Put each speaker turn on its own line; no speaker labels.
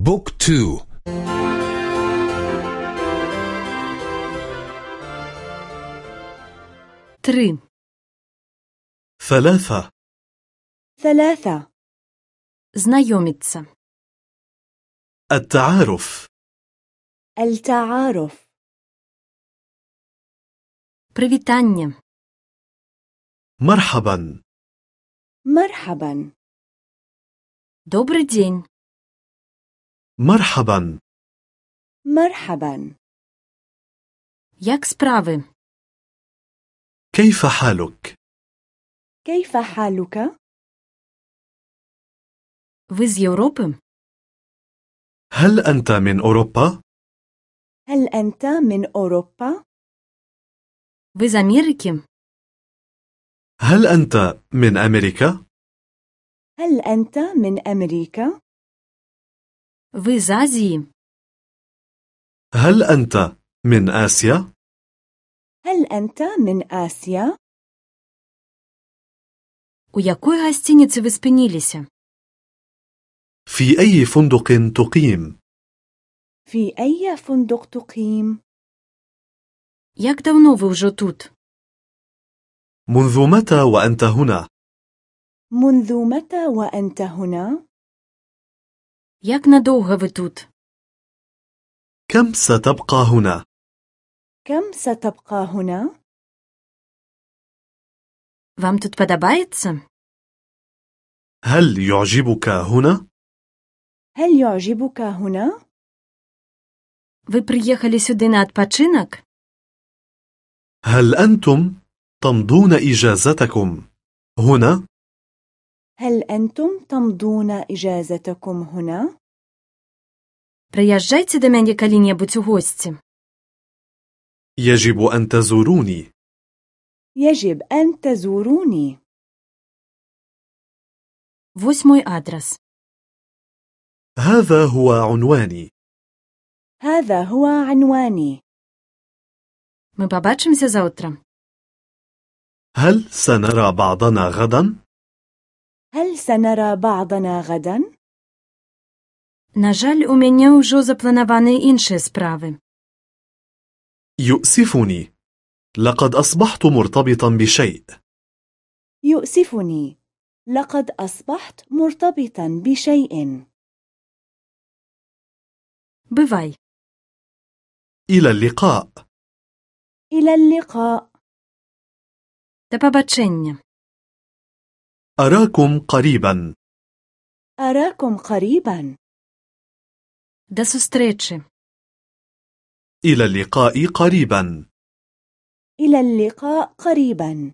بوك تو
تري
ثلاثة
ثلاثة
знайомиться
التعارف
التعارف
привітання
مرحبا
مرحبا
добрий день
مرحبا
مرحبا
як справи
كيف حالك؟
كيف حالك؟
ви з Європи
هل أنت من أوروبا؟
هل أنت من أوروبا؟
ви з Америки
هل أنت من أمريكا؟
هل أنت من أمريكا؟
ви з Азії
هل أنت من آسيا؟
هل أنت من آسيا؟
у якої гостиниці ви спинилися
في أي فندق تقيم؟
في أي فندق تقيم؟
як давно ви вже тут
منذ متى وأنت هنا؟
منذ متى وأنت هنا؟
як надовго ви тут
كم ستبقى هنا؟
كم ستبقى هنا؟
вам тут подобається
هل يعجبك هنا؟
هل يعجبك هنا؟
ви приїхали сюди на відпочинок
هل أنتم تمضون إجازتكم هنا؟
هل أنتم تمضون إجازتكم هنا؟
приїжджайте до мене коли-небудь у гості
يجب أن تزوروني
يجب أن تزوروني
ось мой адрес
هذا هو عنواني
هذا هو عنواني
ми побачимося завтра
هل سنرى بعضنا غدا؟
هل سنرى بعضنا غدا؟
на жаль у мене вже заплановані інші справи
يؤسفني لقد أصبحت مرتبطا بشيء
يؤسفني لقد أصبحت مرتبطا بشيء
бивай
إلى اللقاء
إلى اللقاء
до побачення
أراكم قريبا
أراكم قريبا
до зустрічі
إلى اللقاء قريبا
إلى اللقاء قريبا